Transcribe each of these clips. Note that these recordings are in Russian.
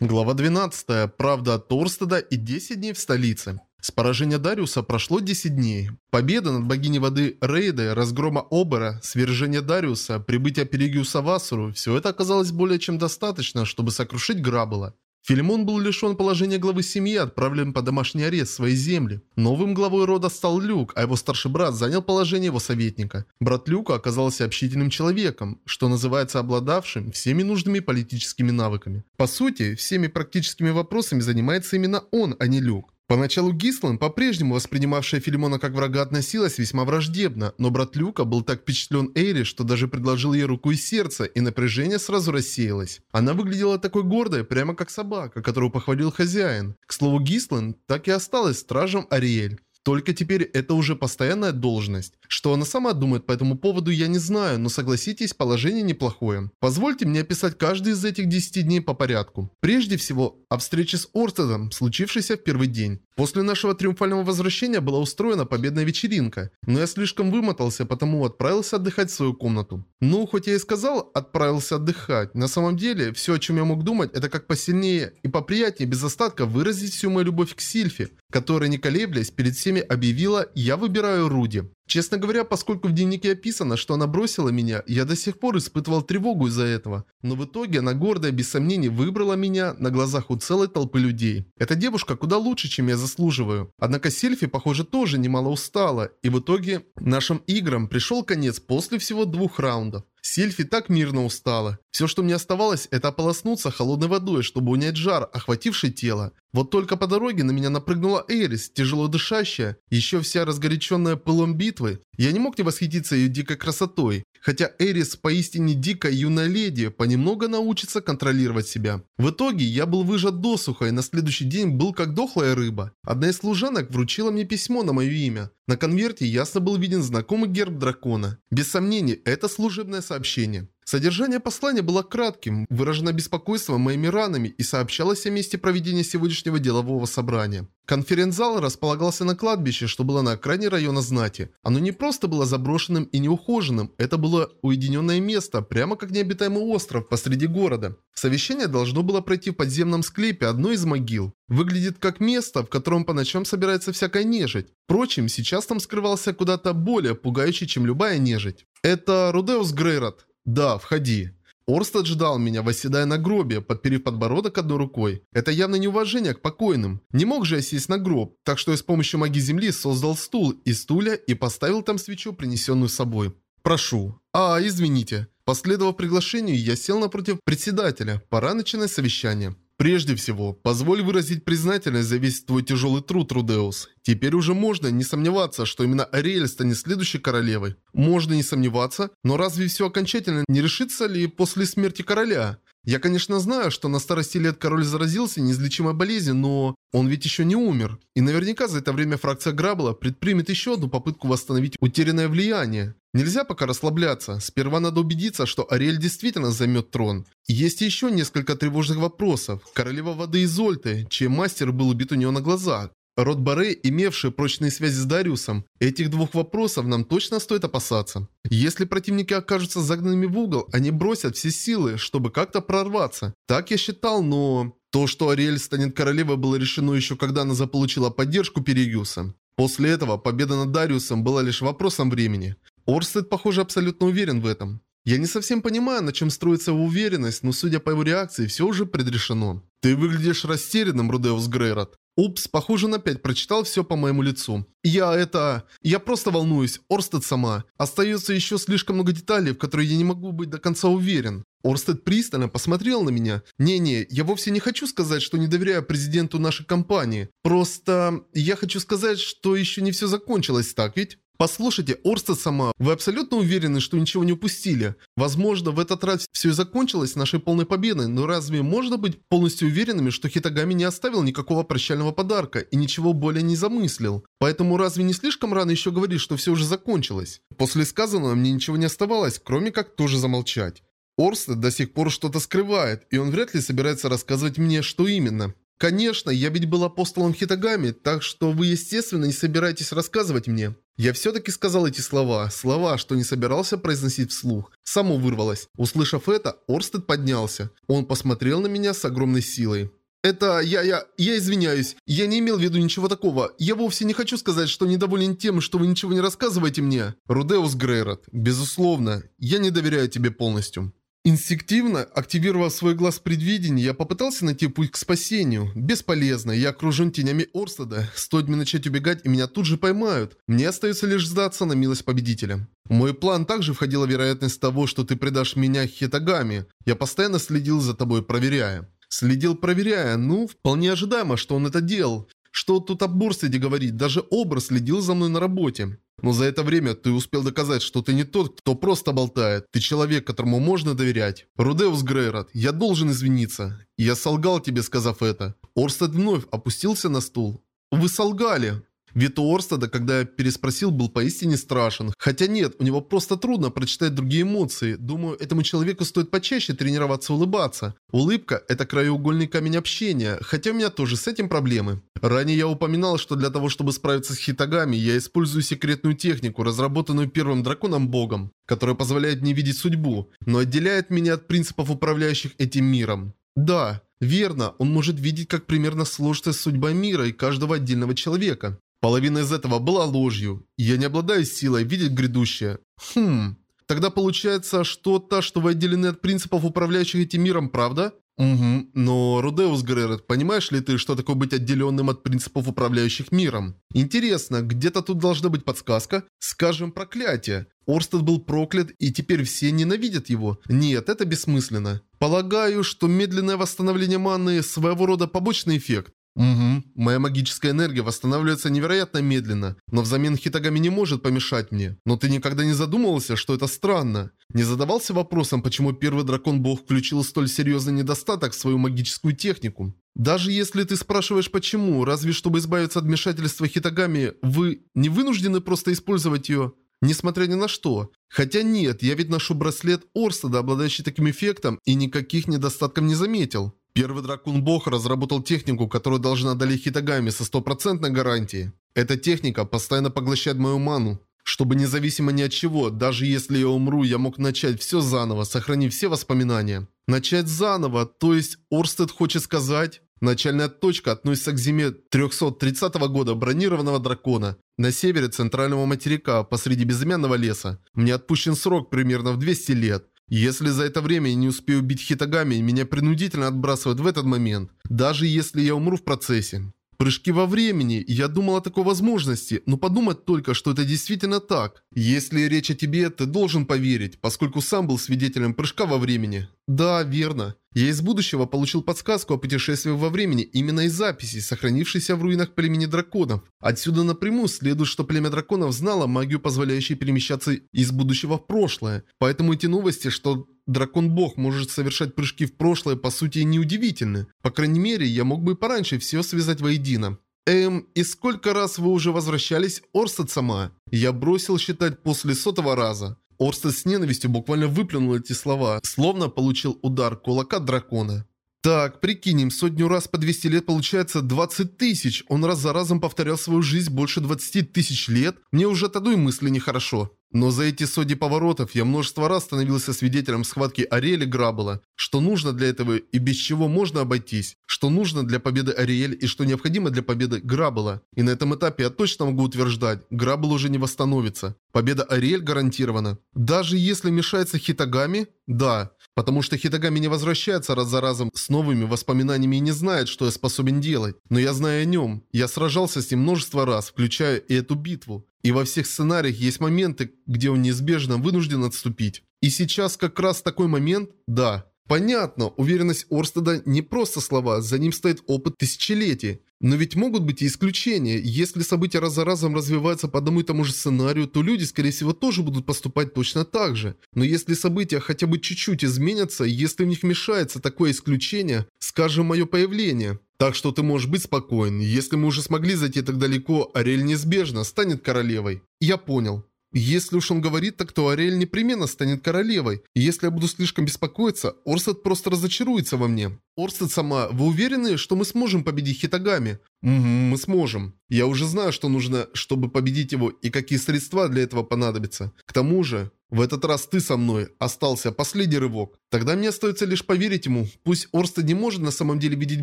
Глава 12. Правда от Торстеда и 10 дней в столице. С поражения Дариуса прошло 10 дней. Победа над богиней воды Рейды, разгрома Обера, свержение Дариуса, прибытие Перигиуса в Асуру – все это оказалось более чем достаточно, чтобы сокрушить Граббела. Филимон был лишен положения главы семьи, отправлен по домашний арест в своей земли. Новым главой рода стал Люк, а его старший брат занял положение его советника. Брат Люка оказался общительным человеком, что называется обладавшим всеми нужными политическими навыками. По сути, всеми практическими вопросами занимается именно он, а не Люк. Поначалу Гислан, по-прежнему воспринимавшая Филимона как врага, относилась весьма враждебно, но брат Люка был так впечатлен Эйри, что даже предложил ей руку и сердце, и напряжение сразу рассеялось. Она выглядела такой гордой, прямо как собака, которую похвалил хозяин. К слову, Гислан так и осталась стражем Ариэль. Только теперь это уже постоянная должность. Что она сама думает по этому поводу, я не знаю, но согласитесь, положение неплохое. Позвольте мне описать каждый из этих 10 дней по порядку. Прежде всего, о встрече с Орстедом, случившейся в первый день. После нашего триумфального возвращения была устроена победная вечеринка, но я слишком вымотался, потому отправился отдыхать в свою комнату. Ну, хоть я и сказал «отправился отдыхать», на самом деле, все, о чем я мог думать, это как посильнее и поприятнее без остатка выразить всю мою любовь к Сильфе, которая, не колеблясь, перед всеми объявила «я выбираю Руди». Честно говоря, поскольку в дневнике описано, что она бросила меня, я до сих пор испытывал тревогу из-за этого. Но в итоге она гордая, без сомнений, выбрала меня на глазах у целой толпы людей. Эта девушка куда лучше, чем я заслуживаю. Однако Сельфи, похоже, тоже немало устала. И в итоге нашим играм пришел конец после всего двух раундов. Сильфи так мирно устала. Все, что мне оставалось, это ополоснуться холодной водой, чтобы унять жар, охвативший тело. Вот только по дороге на меня напрыгнула Эрис, тяжело дышащая, еще вся разгоряченная пылом битвы. Я не мог не восхититься ее дикой красотой. Хотя Эрис поистине дикая юная леди, понемногу научится контролировать себя. В итоге я был выжат досуха и на следующий день был как дохлая рыба. Одна из служанок вручила мне письмо на мое имя. На конверте ясно был виден знакомый герб дракона. Без сомнений, это служебное сообщение. Содержание послания было кратким, выражено беспокойством моими ранами и сообщалось о месте проведения сегодняшнего делового собрания. Конференц-зал располагался на кладбище, что было на окраине района знати. Оно не просто было заброшенным и неухоженным, это было уединенное место, прямо как необитаемый остров посреди города. Совещание должно было пройти в подземном склепе одной из могил. Выглядит как место, в котором по ночам собирается всякая нежить. Впрочем, сейчас там скрывался куда-то более пугающий, чем любая нежить. Это Рудеус Грейрот. «Да, входи». Орстед ждал меня, восседая на гробе, подперев подбородок одной рукой. Это явно неуважение к покойным. Не мог же я сесть на гроб, так что я с помощью магии земли создал стул из стуля и поставил там свечу, принесенную с собой. «Прошу». «А, извините». Последовав приглашению, я сел напротив председателя. Пора начинать совещание. Прежде всего, позволь выразить признательность за весь твой тяжелый труд, Рудеус. Теперь уже можно не сомневаться, что именно Ариэль станет следующей королевой. Можно не сомневаться, но разве все окончательно не решится ли после смерти короля? Я, конечно, знаю, что на старости лет король заразился неизлечимой болезнью, но он ведь еще не умер. И наверняка за это время фракция Грабла предпримет еще одну попытку восстановить утерянное влияние. Нельзя пока расслабляться. Сперва надо убедиться, что Ариэль действительно займет трон. Есть еще несколько тревожных вопросов. Королева воды Изольты, чей мастер был убит у нее на глазах. Род Баре, имевший прочные связи с Дариусом, этих двух вопросов нам точно стоит опасаться. Если противники окажутся загнанными в угол, они бросят все силы, чтобы как-то прорваться. Так я считал, но... То, что Ариэль станет королевой, было решено еще когда она заполучила поддержку Перегиуса. После этого победа над Дариусом была лишь вопросом времени. Орстед, похоже, абсолютно уверен в этом. Я не совсем понимаю, на чем строится его уверенность, но судя по его реакции, все уже предрешено. Ты выглядишь растерянным, Рудеус Грейрот. Упс, похоже, он опять прочитал все по моему лицу. Я это... Я просто волнуюсь. Орстед сама. Остается еще слишком много деталей, в которые я не могу быть до конца уверен. Орстед пристально посмотрел на меня. Не-не, я вовсе не хочу сказать, что не доверяю президенту нашей компании. Просто я хочу сказать, что еще не все закончилось, так ведь? Послушайте, Орстед сама, вы абсолютно уверены, что ничего не упустили? Возможно, в этот раз все и закончилось нашей полной победой, но разве можно быть полностью уверенными, что Хитагами не оставил никакого прощального подарка и ничего более не замыслил? Поэтому разве не слишком рано еще говорить, что все уже закончилось? После сказанного мне ничего не оставалось, кроме как тоже замолчать. Орстед до сих пор что-то скрывает, и он вряд ли собирается рассказывать мне, что именно. Конечно, я ведь был апостолом Хитагами, так что вы, естественно, не собираетесь рассказывать мне. Я все-таки сказал эти слова, слова, что не собирался произносить вслух. Само вырвалось. Услышав это, Орстед поднялся. Он посмотрел на меня с огромной силой. Это я, я, я извиняюсь. Я не имел в виду ничего такого. Я вовсе не хочу сказать, что недоволен тем, что вы ничего не рассказываете мне. Рудеус Грейрот, безусловно, я не доверяю тебе полностью. Инстинктивно, активировав свой глаз предвидения, я попытался найти путь к спасению. Бесполезно, я окружен тенями Орстеда. Стоит мне начать убегать, и меня тут же поймают. Мне остается лишь сдаться на милость победителя. В мой план также входила вероятность того, что ты предашь меня Хитагами. Я постоянно следил за тобой, проверяя. Следил, проверяя. Ну, вполне ожидаемо, что он это делал. Что тут об Бурстеде говорить, даже образ следил за мной на работе. Но за это время ты успел доказать, что ты не тот, кто просто болтает. Ты человек, которому можно доверять. Рудеус Грейрот, я должен извиниться. Я солгал тебе, сказав это. Орстед вновь опустился на стул. Вы солгали. Вид у Орстеда, когда я переспросил, был поистине страшен. Хотя нет, у него просто трудно прочитать другие эмоции. Думаю, этому человеку стоит почаще тренироваться улыбаться. Улыбка – это краеугольный камень общения, хотя у меня тоже с этим проблемы. Ранее я упоминал, что для того, чтобы справиться с хитагами, я использую секретную технику, разработанную первым драконом-богом, которая позволяет мне видеть судьбу, но отделяет меня от принципов, управляющих этим миром. Да, верно, он может видеть, как примерно сложится судьба мира и каждого отдельного человека. Половина из этого была ложью. Я не обладаю силой видеть грядущее. Хм. Тогда получается что-то, что вы отделены от принципов, управляющих этим миром, правда? Угу. Но, Рудеус Гререт, понимаешь ли ты, что такое быть отделенным от принципов, управляющих миром? Интересно, где-то тут должна быть подсказка? Скажем, проклятие. Орстед был проклят, и теперь все ненавидят его. Нет, это бессмысленно. Полагаю, что медленное восстановление маны – своего рода побочный эффект. Угу. Моя магическая энергия восстанавливается невероятно медленно, но взамен Хитагами не может помешать мне. Но ты никогда не задумывался, что это странно? Не задавался вопросом, почему первый дракон-бог включил столь серьезный недостаток в свою магическую технику? Даже если ты спрашиваешь почему, разве чтобы избавиться от вмешательства Хитагами, вы не вынуждены просто использовать ее? Несмотря ни на что. Хотя нет, я ведь ношу браслет Орстеда, обладающий таким эффектом, и никаких недостатков не заметил. Первый дракон-бог разработал технику, которая должна одолеть Хитагами со стопроцентной гарантией. Эта техника постоянно поглощает мою ману. Чтобы независимо ни от чего, даже если я умру, я мог начать все заново, сохранив все воспоминания. Начать заново, то есть Орстед хочет сказать... Начальная точка относится к зиме 330 года бронированного дракона на севере центрального материка посреди безымянного леса. Мне отпущен срок примерно в 200 лет. Если за это время я не успею убить Хитагами, меня принудительно отбрасывают в этот момент, даже если я умру в процессе. Прыжки во времени. Я думал о такой возможности, но подумать только, что это действительно так. Если речь о тебе, ты должен поверить, поскольку сам был свидетелем прыжка во времени. Да, верно. Я из будущего получил подсказку о путешествии во времени именно из записей, сохранившейся в руинах племени драконов. Отсюда напрямую следует, что племя драконов знало магию, позволяющую перемещаться из будущего в прошлое. Поэтому эти новости, что дракон-бог может совершать прыжки в прошлое, по сути, неудивительны. По крайней мере, я мог бы пораньше все связать воедино. Эм, и сколько раз вы уже возвращались, Орстед сама? Я бросил считать после сотого раза. Орстед с ненавистью буквально выплюнул эти слова, словно получил удар кулака дракона. Так, прикинем, сотню раз по 200 лет получается 20 тысяч. Он раз за разом повторял свою жизнь больше 20 тысяч лет. Мне уже от одной мысли нехорошо. Но за эти сотни поворотов я множество раз становился свидетелем схватки Ариэля Граббела. Что нужно для этого и без чего можно обойтись. Что нужно для победы Ариэль и что необходимо для победы Граббела. И на этом этапе я точно могу утверждать, Граббел уже не восстановится. Победа Ариэль гарантирована. Даже если мешается Хитагами? Да. Потому что Хитагами не возвращается раз за разом с новыми воспоминаниями и не знает, что я способен делать. Но я знаю о нем. Я сражался с ним множество раз, включая и эту битву. И во всех сценариях есть моменты, где он неизбежно вынужден отступить. И сейчас как раз такой момент? Да. Понятно, уверенность Орстеда не просто слова, за ним стоит опыт тысячелетий. Но ведь могут быть и исключения. Если события раз за разом развиваются по одному и тому же сценарию, то люди, скорее всего, тоже будут поступать точно так же. Но если события хотя бы чуть-чуть изменятся, если в них мешается такое исключение, скажем, мое появление, так что ты можешь быть спокоен. Если мы уже смогли зайти так далеко, Ариэль неизбежно станет королевой. Я понял. Если уж он говорит так, то Ариэль непременно станет королевой. Если я буду слишком беспокоиться, Орсет просто разочаруется во мне. Орстед сама, вы уверены, что мы сможем победить Хитагами? Угу, мы сможем. Я уже знаю, что нужно, чтобы победить его, и какие средства для этого понадобятся. К тому же, в этот раз ты со мной. Остался последний рывок. Тогда мне остается лишь поверить ему. Пусть Орстед не может на самом деле видеть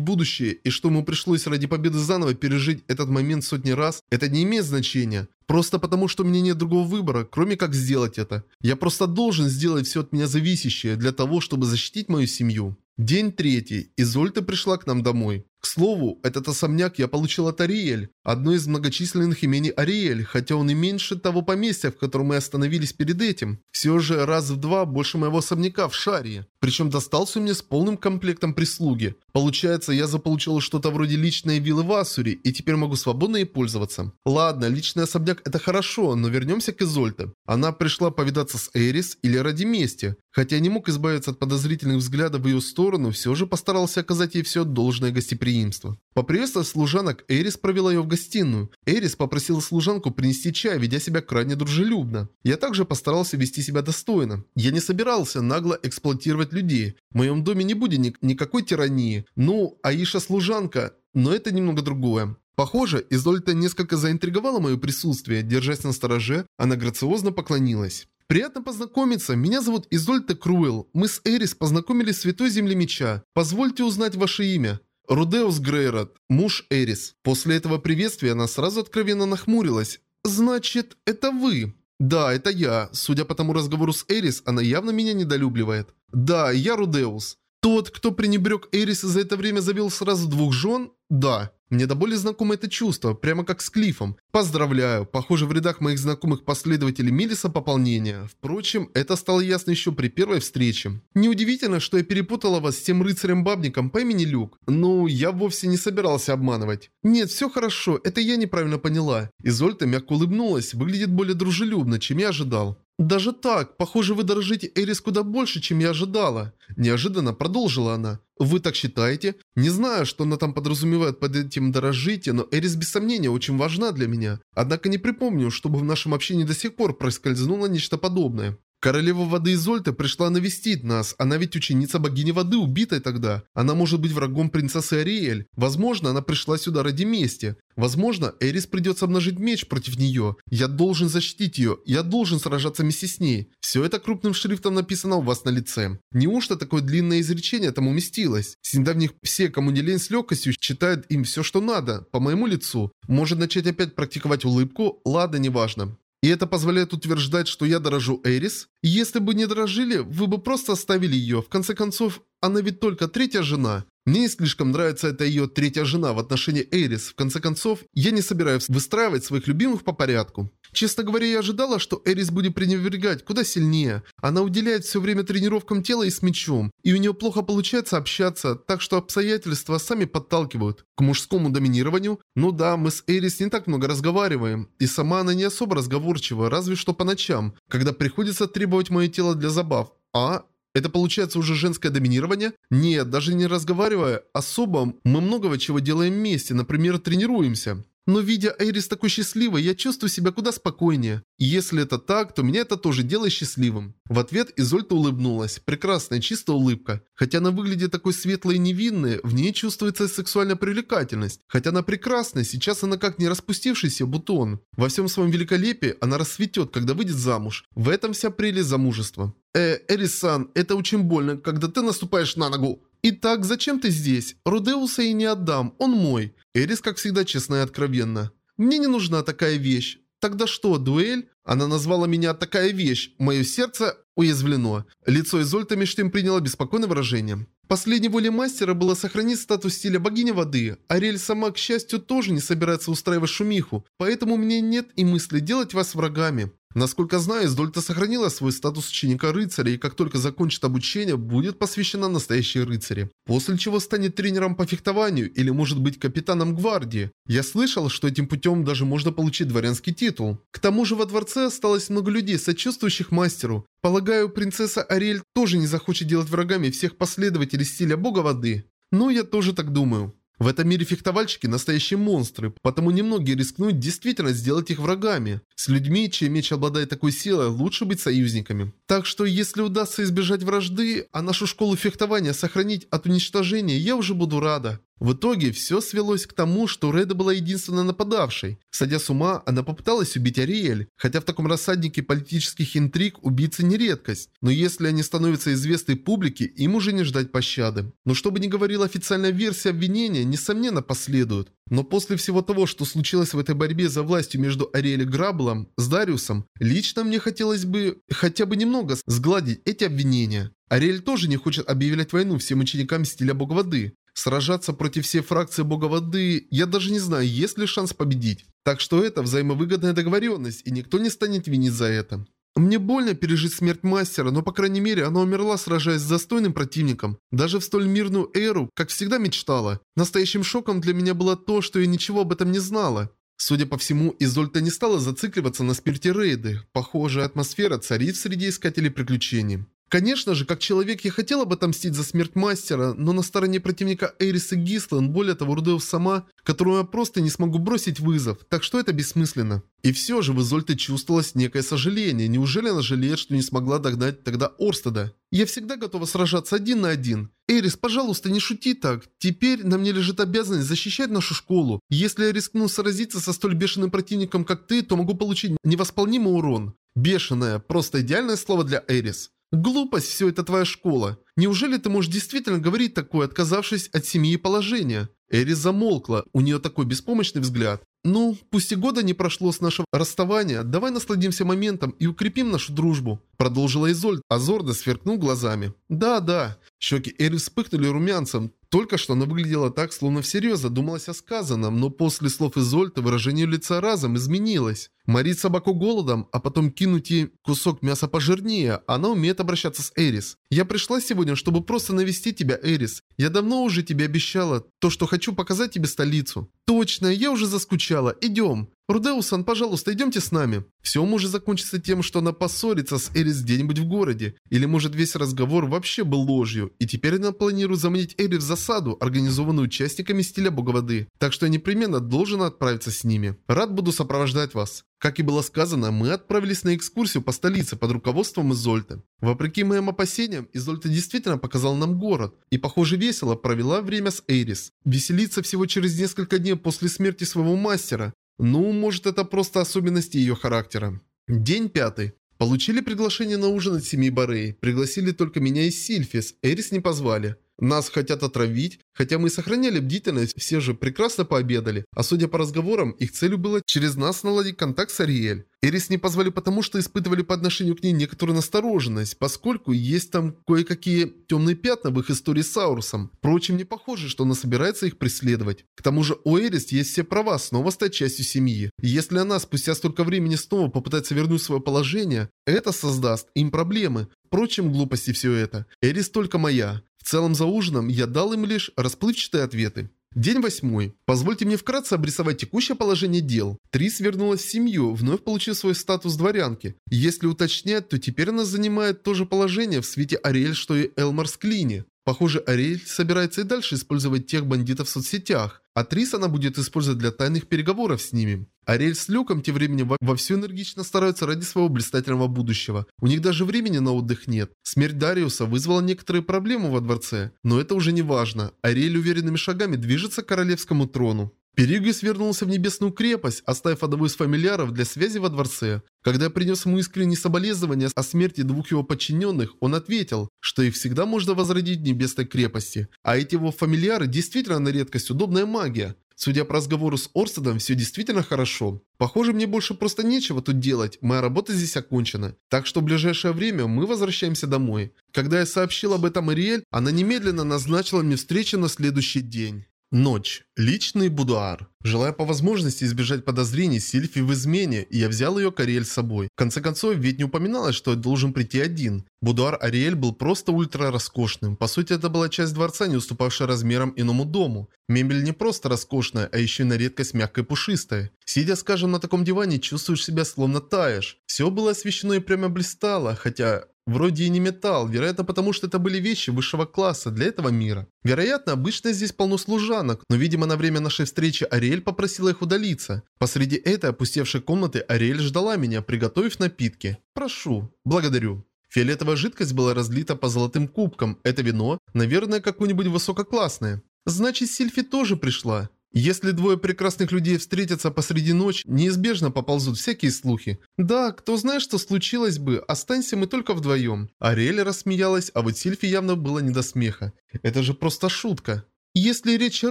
будущее, и что ему пришлось ради победы заново пережить этот момент сотни раз, это не имеет значения. Просто потому, что у меня нет другого выбора, кроме как сделать это. Я просто должен сделать все от меня зависящее для того, чтобы защитить мою семью. День третий. Изольта пришла к нам домой. К слову, этот особняк я получил от Ариэль, одно из многочисленных имений Ариэль, хотя он и меньше того поместья, в котором мы остановились перед этим. Все же раз в два больше моего особняка в Шарии. Причем достался мне с полным комплектом прислуги. Получается, я заполучил что-то вроде личной виллы в Асуре, и теперь могу свободно ей пользоваться. Ладно, личный особняк это хорошо, но вернемся к Изольте. Она пришла повидаться с Эрис или ради мести. Хотя не мог избавиться от подозрительных взглядов в ее сторону, все же постарался оказать ей все должное гостеприимство. Поприветствовав служанок, Эрис провела ее в гостиную. Эрис попросила служанку принести чай, ведя себя крайне дружелюбно. Я также постарался вести себя достойно. Я не собирался нагло эксплуатировать людей. В моем доме не будет ни никакой тирании. Ну, Аиша служанка, но это немного другое. Похоже, Изольта несколько заинтриговала мое присутствие. Держась на стороже, она грациозно поклонилась. Приятно познакомиться, меня зовут Изольта Круэлл. Мы с Эрис познакомились в Святой Земле Меча. Позвольте узнать ваше имя. Рудеус Грейрот, муж Эрис. После этого приветствия она сразу откровенно нахмурилась. «Значит, это вы?» «Да, это я. Судя по тому разговору с Эрис, она явно меня недолюбливает». «Да, я Рудеус. Тот, кто пренебрег Эрис за это время завел сразу двух жен? Да. Мне до боли знакомо это чувство, прямо как с Клифом. Поздравляю, похоже в рядах моих знакомых последователей Милиса пополнение. Впрочем, это стало ясно еще при первой встрече. Неудивительно, что я перепутала вас с тем рыцарем-бабником по имени Люк. Ну, я вовсе не собирался обманывать. Нет, все хорошо, это я неправильно поняла. Изольта мягко улыбнулась, выглядит более дружелюбно, чем я ожидал. «Даже так, похоже, вы дорожите Эрис куда больше, чем я ожидала». Неожиданно продолжила она. «Вы так считаете? Не знаю, что она там подразумевает под этим «дорожите», но Эрис без сомнения очень важна для меня. Однако не припомню, чтобы в нашем общении до сих пор проскользнуло нечто подобное. Королева воды Изольта пришла навестить нас. Она ведь ученица богини воды, убитой тогда. Она может быть врагом принцессы Ариэль. Возможно, она пришла сюда ради мести. Возможно, Эрис придется обнажить меч против нее. Я должен защитить ее. Я должен сражаться вместе с ней. Все это крупным шрифтом написано у вас на лице. Неужто такое длинное изречение там уместилось? С недавних все, кому не лень с легкостью, считают им все, что надо. По моему лицу. Может начать опять практиковать улыбку? Ладно, неважно. И это позволяет утверждать, что я дорожу Эрис? Если бы не дорожили, вы бы просто оставили ее. В конце концов, она ведь только третья жена. Мне не слишком нравится эта ее третья жена в отношении Эрис. В конце концов, я не собираюсь выстраивать своих любимых по порядку. Честно говоря, я ожидала, что Эрис будет пренебрегать куда сильнее. Она уделяет все время тренировкам тела и с мечом, и у нее плохо получается общаться, так что обстоятельства сами подталкивают. К мужскому доминированию? Ну да, мы с Эрис не так много разговариваем, и сама она не особо разговорчива, разве что по ночам, когда приходится требовать мое тело для забав. А это получается уже женское доминирование? Нет, даже не разговаривая особо, мы многого чего делаем вместе, например, тренируемся. Но видя Эрис такой счастливой, я чувствую себя куда спокойнее. И если это так, то меня это тоже делает счастливым. В ответ Изольта улыбнулась. Прекрасная, чистая улыбка. Хотя она выглядит такой светлой и невинной, в ней чувствуется сексуальная привлекательность. Хотя она прекрасная, сейчас она как не распустившийся бутон. Во всем своем великолепии она расцветет, когда выйдет замуж. В этом вся прелесть замужества. Э, Эрисан, это очень больно, когда ты наступаешь на ногу. «Итак, зачем ты здесь? Рудеуса я не отдам, он мой». Эрис, как всегда, честна и откровенна. «Мне не нужна такая вещь». «Тогда что, дуэль?» Она назвала меня «такая вещь». Мое сердце уязвлено. Лицо Изольта тем приняло беспокойное выражение. Последней волей мастера было сохранить статус стиля богини воды. Ариэль сама, к счастью, тоже не собирается устраивать шумиху, поэтому у меня нет и мысли делать вас врагами. Насколько знаю, Издольта сохранила свой статус ученика рыцаря и как только закончит обучение, будет посвящена настоящей рыцаре. После чего станет тренером по фехтованию или может быть капитаном гвардии. Я слышал, что этим путем даже можно получить дворянский титул. К тому же во дворце осталось много людей, сочувствующих мастеру. Полагаю, принцесса Ариэль тоже не захочет делать врагами всех последователей стиля бога воды. Но я тоже так думаю. В этом мире фехтовальщики настоящие монстры, потому немногие рискнут действительно сделать их врагами. С людьми, чей меч обладает такой силой, лучше быть союзниками. Так что если удастся избежать вражды, а нашу школу фехтования сохранить от уничтожения, я уже буду рада. В итоге все свелось к тому, что Реда была единственной нападавшей. Садя с ума, она попыталась убить Ариэль, хотя в таком рассаднике политических интриг убийцы не редкость. Но если они становятся известны публике, им уже не ждать пощады. Но что бы ни говорила официальная версия обвинения, несомненно последует. Но после всего того, что случилось в этой борьбе за властью между Ариэль Граблом с Дариусом, лично мне хотелось бы хотя бы немного сгладить эти обвинения. Ариэль тоже не хочет объявлять войну всем ученикам стиля Бога Воды. Сражаться против всей фракции Бога Воды, я даже не знаю, есть ли шанс победить. Так что это взаимовыгодная договоренность, и никто не станет винить за это. Мне больно пережить смерть мастера, но по крайней мере она умерла, сражаясь с достойным противником. Даже в столь мирную эру, как всегда мечтала. Настоящим шоком для меня было то, что я ничего об этом не знала. Судя по всему, Изольта не стала зацикливаться на спирте Рейды. Похожая атмосфера царит среди искателей приключений. Конечно же, как человек я хотел бы отомстить за смерть мастера, но на стороне противника Эриса Гислан, более того, Рудеус сама, которую я просто не смогу бросить вызов, так что это бессмысленно. И все же в Изольте чувствовалось некое сожаление. Неужели она жалеет, что не смогла догнать тогда Орстеда? Я всегда готова сражаться один на один. Эрис, пожалуйста, не шути так. Теперь на мне лежит обязанность защищать нашу школу. Если я рискну сразиться со столь бешеным противником, как ты, то могу получить невосполнимый урон. Бешеная, просто идеальное слово для Эрис. Глупость все это твоя школа. Неужели ты можешь действительно говорить такое, отказавшись от семьи и положения? Эрис замолкла, у нее такой беспомощный взгляд. «Ну, пусть и года не прошло с нашего расставания, давай насладимся моментом и укрепим нашу дружбу», продолжила Изольд, а Зорда сверкнул глазами. «Да, да». Щеки Эри вспыхнули румянцем. Только что она выглядела так, словно всерьез задумалась о сказанном, но после слов Изольта выражение лица разом изменилось. Морить собаку голодом, а потом кинуть ей кусок мяса пожирнее, она умеет обращаться с Эрис. Я пришла сегодня, чтобы просто навестить тебя, Эрис. Я давно уже тебе обещала то, что хочу показать тебе столицу. Точно, я уже заскучала. Идем. Рудеусан, пожалуйста, идемте с нами. Все может закончиться тем, что она поссорится с Эрис где-нибудь в городе. Или может весь разговор вообще был ложью, и теперь она планирует заманить Эрис в засаду, организованную участниками стиля Бога Воды. Так что я непременно должен отправиться с ними. Рад буду сопровождать вас. Как и было сказано, мы отправились на экскурсию по столице под руководством Изольты. Вопреки моим опасениям, Изольта действительно показала нам город и, похоже, весело провела время с Эрис. Веселиться всего через несколько дней после смерти своего мастера. Ну, может это просто особенности ее характера. День пятый. Получили приглашение на ужин от семьи Барей. Пригласили только меня и Сильфис, Эрис не позвали. Нас хотят отравить, хотя мы сохраняли бдительность, все же прекрасно пообедали. А судя по разговорам, их целью было через нас наладить контакт с Ариэль. Эрис не позвали потому, что испытывали по отношению к ней некоторую настороженность, поскольку есть там кое-какие темные пятна в их истории с Саурусом. Впрочем, не похоже, что она собирается их преследовать. К тому же у Эрис есть все права снова стать частью семьи. Если она спустя столько времени снова попытается вернуть свое положение, это создаст им проблемы. Впрочем, глупости все это. Эрис только моя. В целом за ужином я дал им лишь расплывчатые ответы. День восьмой. Позвольте мне вкратце обрисовать текущее положение дел. Трис вернулась в семью, вновь получив свой статус дворянки. Если уточнять, то теперь она занимает то же положение в свете Ариэль, что и Элмар Склини. Похоже, Ариэль собирается и дальше использовать тех бандитов в соцсетях, а Трис она будет использовать для тайных переговоров с ними. Ариэль с Люком тем временем вовсю энергично стараются ради своего блистательного будущего. У них даже времени на отдых нет. Смерть Дариуса вызвала некоторые проблемы во дворце, но это уже не важно. Ариэль уверенными шагами движется к королевскому трону. Перигис вернулся в Небесную крепость, оставив одного из фамильяров для связи во дворце. Когда я принес ему искренние соболезнования о смерти двух его подчиненных, он ответил, что их всегда можно возродить в Небесной крепости. А эти его фамильяры действительно на редкость удобная магия. Судя по разговору с Орстедом, все действительно хорошо. Похоже, мне больше просто нечего тут делать, моя работа здесь окончена. Так что в ближайшее время мы возвращаемся домой. Когда я сообщил об этом Ариэль, она немедленно назначила мне встречу на следующий день. Ночь. Личный будуар. Желая по возможности избежать подозрений Сильфи в измене, я взял ее Ариэль с собой. В конце концов, ведь не упоминалось, что я должен прийти один. Будуар Ариэль был просто ультра роскошным. По сути, это была часть дворца, не уступавшая размерам иному дому. Мебель не просто роскошная, а еще и на редкость мягкая и пушистая. Сидя, скажем, на таком диване, чувствуешь себя словно таешь. Все было освещено и прямо блистало, хотя Вроде и не металл, вероятно потому, что это были вещи высшего класса для этого мира. Вероятно, обычно здесь полно служанок, но видимо на время нашей встречи Ариэль попросила их удалиться. Посреди этой опустевшей комнаты Ариэль ждала меня, приготовив напитки. Прошу. Благодарю. Фиолетовая жидкость была разлита по золотым кубкам. Это вино, наверное, какое-нибудь высококлассное. Значит, Сильфи тоже пришла. Если двое прекрасных людей встретятся посреди ночи, неизбежно поползут всякие слухи. Да, кто знает, что случилось бы, останься мы только вдвоем. Ариэль рассмеялась, а вот Сильфи явно было не до смеха. Это же просто шутка. Если речь о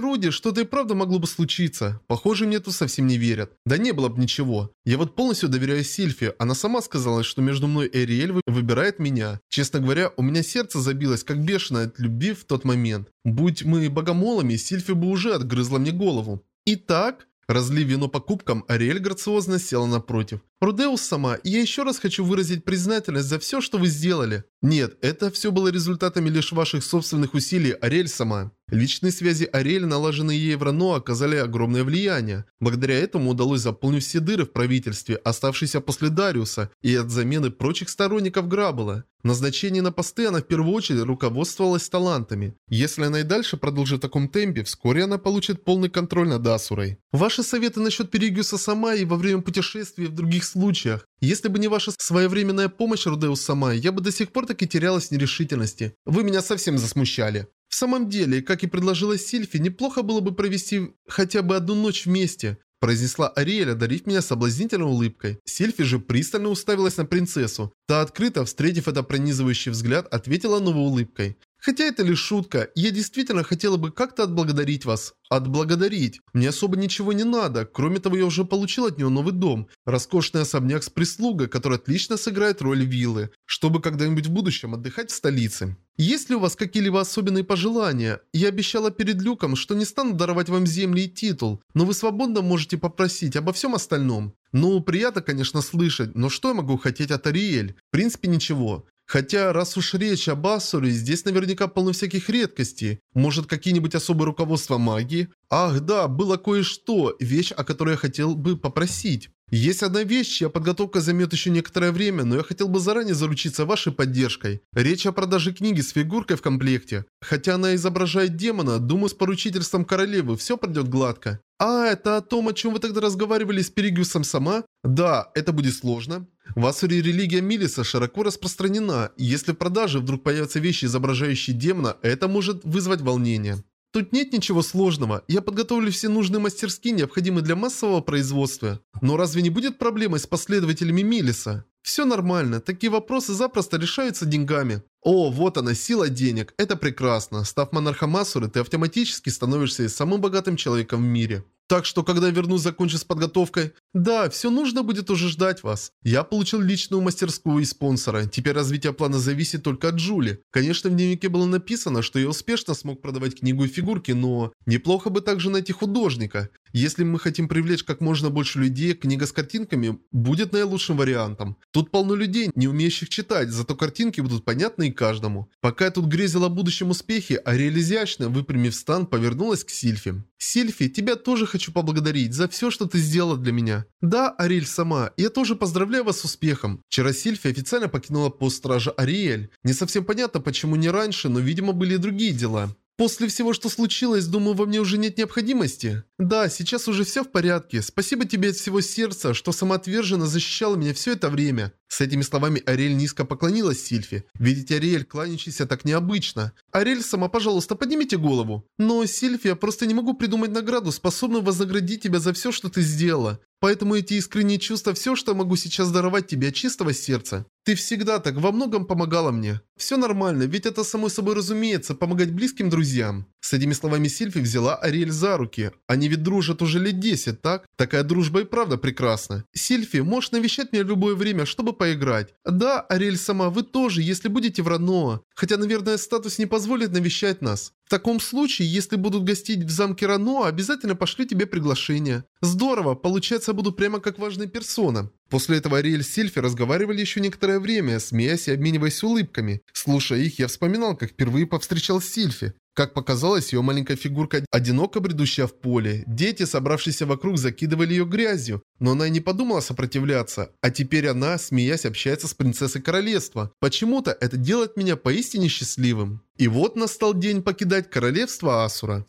роде, что-то и правда могло бы случиться. Похоже, мне тут совсем не верят. Да не было бы ничего. Я вот полностью доверяю Сильфе. Она сама сказала, что между мной и Эриэль выбирает меня. Честно говоря, у меня сердце забилось, как бешеное от любви в тот момент. Будь мы богомолами, Сильфе бы уже отгрызла мне голову. Итак... Разлив вино по кубкам, Ариэль грациозно села напротив. «Рудеус сама, я еще раз хочу выразить признательность за все, что вы сделали». Нет, это все было результатами лишь ваших собственных усилий, Ариэль сама. Личные связи Ариэль, налаженные ей в Рано, оказали огромное влияние. Благодаря этому удалось заполнить все дыры в правительстве, оставшиеся после Дариуса, и от замены прочих сторонников Граббела. Назначение на посты она в первую очередь руководствовалась талантами. Если она и дальше продолжит в таком темпе, вскоре она получит полный контроль над Асурой. Ваши советы насчет Перигиуса сама и во время путешествий в других случаях. Если бы не ваша своевременная помощь, Рудеус сама, я бы до сих пор так и терялась в нерешительности. Вы меня совсем засмущали. В самом деле, как и предложила Сильфи, неплохо было бы провести хотя бы одну ночь вместе. Произнесла Ариэль, одарив меня соблазнительной улыбкой. Сильфи же пристально уставилась на принцессу. Та открыто, встретив это пронизывающий взгляд, ответила новой улыбкой. Хотя это лишь шутка, я действительно хотела бы как-то отблагодарить вас. Отблагодарить. Мне особо ничего не надо. Кроме того, я уже получил от него новый дом. Роскошный особняк с прислугой, который отлично сыграет роль виллы, чтобы когда-нибудь в будущем отдыхать в столице. Есть ли у вас какие-либо особенные пожелания? Я обещала перед Люком, что не стану даровать вам земли и титул, но вы свободно можете попросить обо всем остальном. Ну, приятно, конечно, слышать, но что я могу хотеть от Ариэль? В принципе, ничего. Хотя, раз уж речь об Ассуре, здесь наверняка полно всяких редкостей. Может, какие-нибудь особые руководства магии? Ах, да, было кое-что, вещь, о которой я хотел бы попросить. Есть одна вещь, чья подготовка займет еще некоторое время, но я хотел бы заранее заручиться вашей поддержкой. Речь о продаже книги с фигуркой в комплекте. Хотя она изображает демона, думаю, с поручительством королевы все пройдет гладко. А, это о том, о чем вы тогда разговаривали с Перигиусом сама? Да, это будет сложно. В Асуре религия Милиса широко распространена, и если в продаже вдруг появятся вещи, изображающие демона, это может вызвать волнение. Тут нет ничего сложного. Я подготовлю все нужные мастерские, необходимые для массового производства. Но разве не будет проблемой с последователями Милиса? Все нормально, такие вопросы запросто решаются деньгами. О, вот она, сила денег. Это прекрасно. Став монархом Асуры, ты автоматически становишься самым богатым человеком в мире. Так что, когда вернусь, закончу с подготовкой. Да, все нужно будет уже ждать вас. Я получил личную мастерскую и спонсора. Теперь развитие плана зависит только от Джули. Конечно, в дневнике было написано, что я успешно смог продавать книгу и фигурки, но... Неплохо бы также найти художника. Если мы хотим привлечь как можно больше людей, книга с картинками будет наилучшим вариантом. Тут полно людей, не умеющих читать, зато картинки будут понятны и каждому. Пока я тут грезил о будущем успехе, Ариэль изящно, выпрямив стан, повернулась к Сильфе. «Сильфи, тебя тоже хочу поблагодарить за все, что ты сделала для меня». «Да, Ариэль сама, я тоже поздравляю вас с успехом». Вчера Сильфи официально покинула пост стража Ариэль. Не совсем понятно, почему не раньше, но, видимо, были другие дела. После всего, что случилось, думаю, во мне уже нет необходимости. Да, сейчас уже все в порядке. Спасибо тебе от всего сердца, что самоотверженно защищала меня все это время. С этими словами Ариэль низко поклонилась Сильфе. Видеть Ариэль, кланяющийся так необычно. Ариэль сама, пожалуйста, поднимите голову. Но, Сильфи, я просто не могу придумать награду, способную вознаградить тебя за все, что ты сделала. Поэтому эти искренние чувства все, что могу сейчас даровать тебе от чистого сердца. Ты всегда так во многом помогала мне. Все нормально, ведь это само собой разумеется, помогать близким друзьям. С этими словами Сильфи взяла Ариэль за руки. Они ведь дружат уже лет 10, так? Такая дружба и правда прекрасна. Сильфи, можешь навещать меня в любое время, чтобы поиграть. Да, Ариэль сама, вы тоже, если будете в Рано. Хотя, наверное, статус не позволит навещать нас. В таком случае, если будут гостить в замке Рано, обязательно пошлю тебе приглашение. Здорово, получается, буду прямо как важная персона. После этого Ариэль и Сильфи разговаривали еще некоторое время, смеясь и обмениваясь улыбками. Слушая их, я вспоминал, как впервые повстречал Сильфи. Как показалось, ее маленькая фигурка одиноко бредущая в поле. Дети, собравшиеся вокруг, закидывали ее грязью. Но она и не подумала сопротивляться. А теперь она, смеясь, общается с принцессой королевства. Почему-то это делает меня поистине счастливым. И вот настал день покидать королевство Асура.